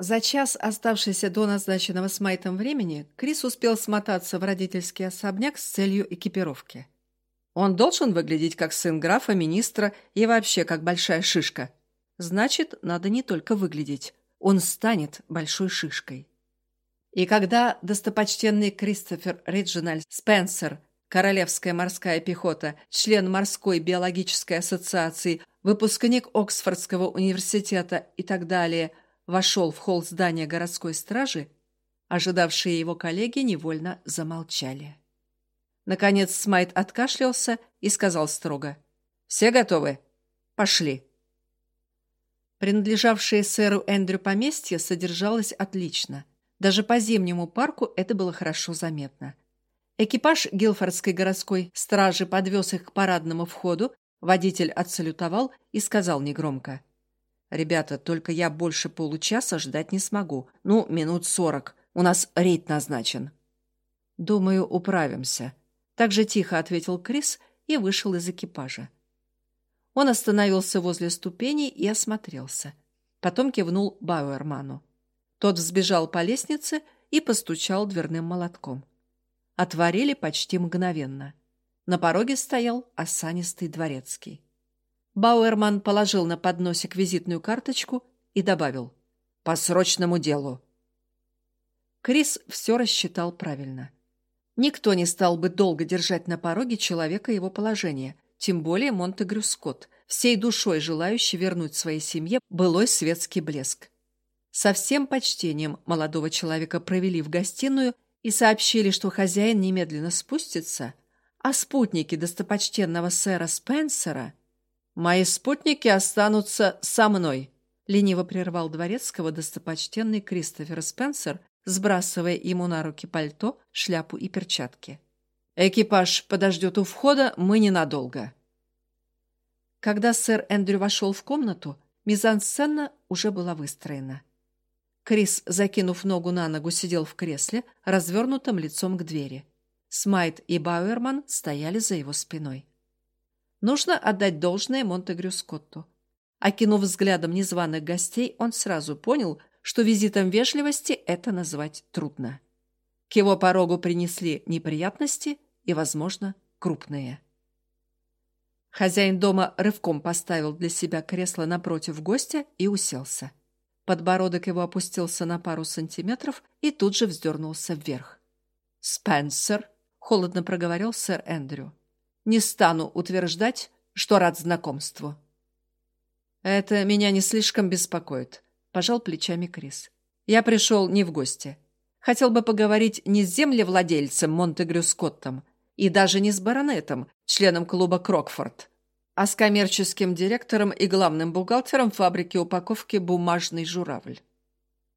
За час, оставшийся до назначенного с Майтом времени, Крис успел смотаться в родительский особняк с целью экипировки. Он должен выглядеть как сын графа, министра и вообще как большая шишка. Значит, надо не только выглядеть. Он станет большой шишкой. И когда достопочтенный Кристофер Риджинальд Спенсер, Королевская морская пехота, член морской биологической ассоциации, выпускник Оксфордского университета и так далее – вошел в холл здания городской стражи, ожидавшие его коллеги невольно замолчали. Наконец Смайт откашлялся и сказал строго. «Все готовы? Пошли!» Принадлежавшее сэру Эндрю поместье содержалось отлично. Даже по зимнему парку это было хорошо заметно. Экипаж Гилфордской городской стражи подвез их к парадному входу, водитель отсалютовал и сказал негромко. «Ребята, только я больше получаса ждать не смогу. Ну, минут сорок. У нас рейд назначен». «Думаю, управимся», — так же тихо ответил Крис и вышел из экипажа. Он остановился возле ступеней и осмотрелся. Потом кивнул Бауэрману. Тот взбежал по лестнице и постучал дверным молотком. Отворили почти мгновенно. На пороге стоял осанистый дворецкий. Бауэрман положил на подносик визитную карточку и добавил «По срочному делу». Крис все рассчитал правильно. Никто не стал бы долго держать на пороге человека его положения, тем более Монтегрю Скотт, всей душой желающий вернуть своей семье былой светский блеск. Со всем почтением молодого человека провели в гостиную и сообщили, что хозяин немедленно спустится, а спутники достопочтенного сэра Спенсера «Мои спутники останутся со мной», — лениво прервал дворецкого достопочтенный Кристофер Спенсер, сбрасывая ему на руки пальто, шляпу и перчатки. «Экипаж подождет у входа, мы ненадолго». Когда сэр Эндрю вошел в комнату, мизансцена уже была выстроена. Крис, закинув ногу на ногу, сидел в кресле, развернутым лицом к двери. Смайт и Бауэрман стояли за его спиной. Нужно отдать должное Монтегрю Скотту. Окинув взглядом незваных гостей, он сразу понял, что визитом вежливости это назвать трудно. К его порогу принесли неприятности и, возможно, крупные. Хозяин дома рывком поставил для себя кресло напротив гостя и уселся. Подбородок его опустился на пару сантиметров и тут же вздернулся вверх. «Спенсер», — холодно проговорил сэр Эндрю, не стану утверждать, что рад знакомству. Это меня не слишком беспокоит, пожал плечами Крис. Я пришел не в гости. Хотел бы поговорить не с землевладельцем Монтегрю Скоттом и даже не с баронетом, членом клуба Крокфорд, а с коммерческим директором и главным бухгалтером фабрики упаковки «Бумажный журавль».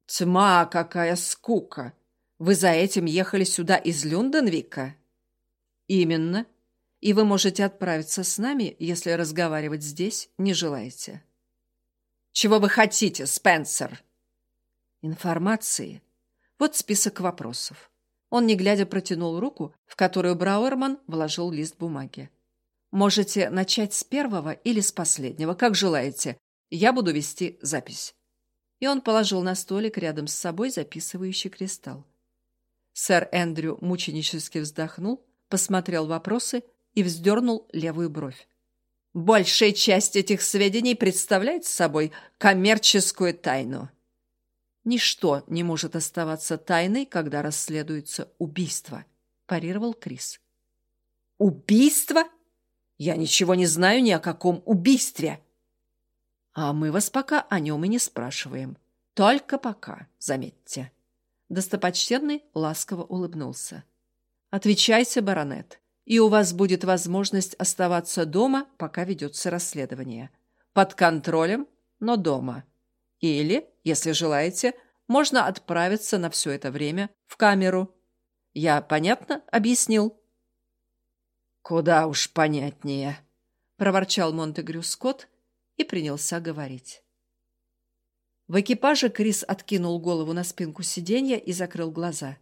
«Тьма, какая скука! Вы за этим ехали сюда из Люнденвика?» «Именно и вы можете отправиться с нами, если разговаривать здесь не желаете. Чего вы хотите, Спенсер? Информации. Вот список вопросов. Он, не глядя, протянул руку, в которую Брауэрман вложил лист бумаги. Можете начать с первого или с последнего, как желаете. Я буду вести запись. И он положил на столик рядом с собой записывающий кристалл. Сэр Эндрю мученически вздохнул, посмотрел вопросы и вздернул левую бровь. Большая часть этих сведений представляет собой коммерческую тайну. Ничто не может оставаться тайной, когда расследуется убийство, парировал Крис. Убийство? Я ничего не знаю ни о каком убийстве. А мы вас пока о нем и не спрашиваем. Только пока, заметьте. Достопочтенный ласково улыбнулся. Отвечайте, баронет и у вас будет возможность оставаться дома, пока ведется расследование. Под контролем, но дома. Или, если желаете, можно отправиться на все это время в камеру. Я понятно объяснил? «Куда уж понятнее», — проворчал Монтегрю Скотт и принялся говорить. В экипаже Крис откинул голову на спинку сиденья и закрыл глаза —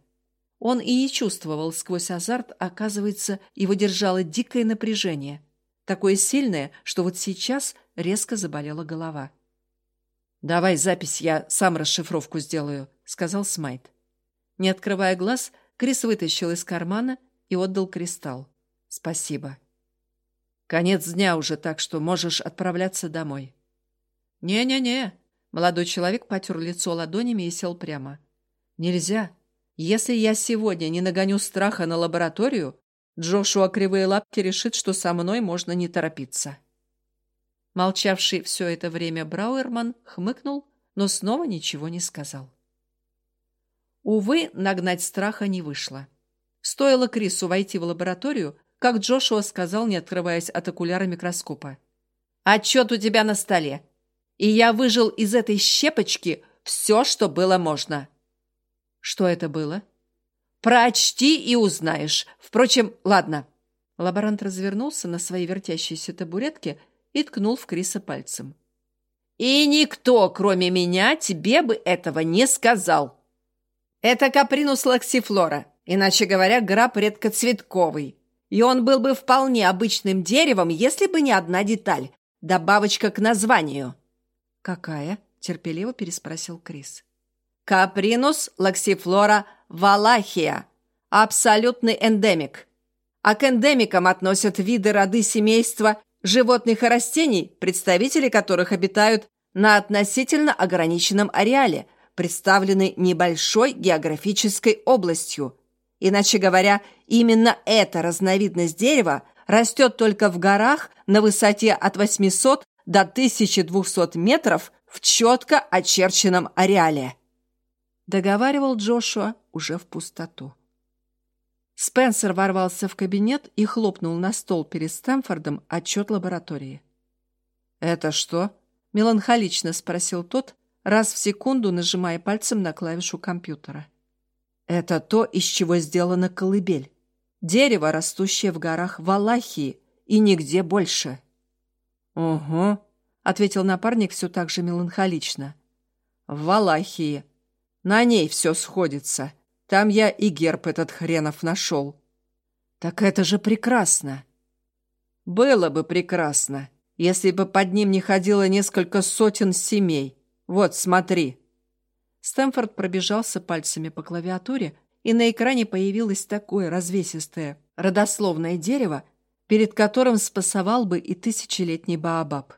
он и не чувствовал сквозь азарт, оказывается, его держало дикое напряжение. Такое сильное, что вот сейчас резко заболела голова. «Давай запись, я сам расшифровку сделаю», — сказал Смайт. Не открывая глаз, Крис вытащил из кармана и отдал кристалл. «Спасибо». «Конец дня уже, так что можешь отправляться домой». «Не-не-не», — молодой человек потер лицо ладонями и сел прямо. «Нельзя. Если я сегодня не нагоню страха на лабораторию, Джошуа Кривые Лапки решит, что со мной можно не торопиться». Молчавший все это время Брауэрман хмыкнул, но снова ничего не сказал. Увы, нагнать страха не вышло. Стоило Крису войти в лабораторию, как Джошуа сказал, не открываясь от окуляра микроскопа. «Отчет у тебя на столе, и я выжил из этой щепочки все, что было можно». «Что это было?» «Прочти и узнаешь. Впрочем, ладно». Лаборант развернулся на своей вертящейся табуретке и ткнул в Криса пальцем. «И никто, кроме меня, тебе бы этого не сказал. Это капринус лаксифлора, иначе говоря, граб редкоцветковый. И он был бы вполне обычным деревом, если бы не одна деталь – добавочка к названию». «Какая?» – терпеливо переспросил Крис. «Капринус лаксифлора валахия. Абсолютный эндемик. А к эндемикам относят виды роды семейства животных и растений, представители которых обитают на относительно ограниченном ареале, представлены небольшой географической областью. Иначе говоря, именно эта разновидность дерева растет только в горах на высоте от 800 до 1200 метров в четко очерченном ареале. Договаривал Джошуа уже в пустоту. Спенсер ворвался в кабинет и хлопнул на стол перед Стэнфордом отчет лаборатории. «Это что?» – меланхолично спросил тот, раз в секунду нажимая пальцем на клавишу компьютера. «Это то, из чего сделана колыбель. Дерево, растущее в горах Валахии, и нигде больше». «Угу», — ответил напарник все так же меланхолично. «В Валахии. На ней все сходится. Там я и герб этот хренов нашел. Так это же прекрасно. Было бы прекрасно, если бы под ним не ходило несколько сотен семей. Вот, смотри. Стэнфорд пробежался пальцами по клавиатуре, и на экране появилось такое развесистое, родословное дерево, перед которым спасовал бы и тысячелетний Баобаб.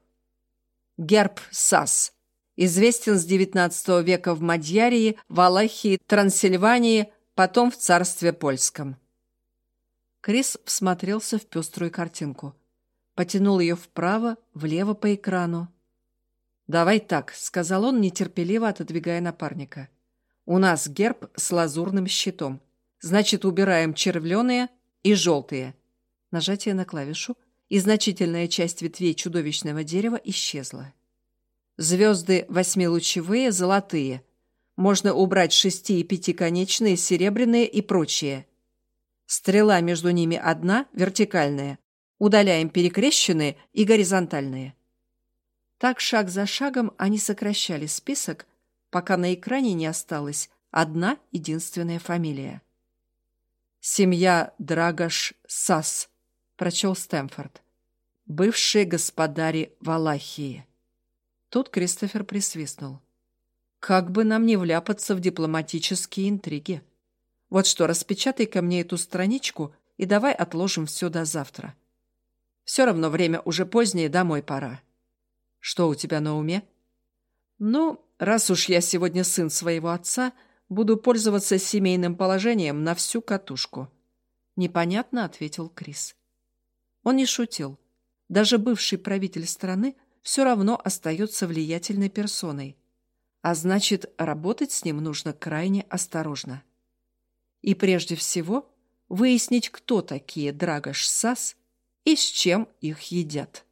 Герб САС известен с XIX века в Мадьярии, Валахии, Трансильвании, потом в царстве польском. Крис всмотрелся в пеструю картинку. Потянул ее вправо, влево по экрану. «Давай так», — сказал он, нетерпеливо отодвигая напарника. «У нас герб с лазурным щитом. Значит, убираем червленые и желтые». Нажатие на клавишу, и значительная часть ветвей чудовищного дерева исчезла. Звезды восьмилучевые, золотые. Можно убрать шести- и пятиконечные, серебряные и прочие. Стрела между ними одна, вертикальная. Удаляем перекрещенные и горизонтальные. Так шаг за шагом они сокращали список, пока на экране не осталась одна единственная фамилия. «Семья Драгош Сас», — прочел Стэмфорд. «Бывшие господари Валахии». Тут Кристофер присвистнул. «Как бы нам не вляпаться в дипломатические интриги. Вот что, распечатай ко мне эту страничку и давай отложим все до завтра. Все равно время уже позднее, домой пора. Что у тебя на уме?» «Ну, раз уж я сегодня сын своего отца, буду пользоваться семейным положением на всю катушку». «Непонятно», — ответил Крис. Он не шутил. Даже бывший правитель страны все равно остается влиятельной персоной, а значит, работать с ним нужно крайне осторожно. И прежде всего выяснить, кто такие Драгош Сас и с чем их едят.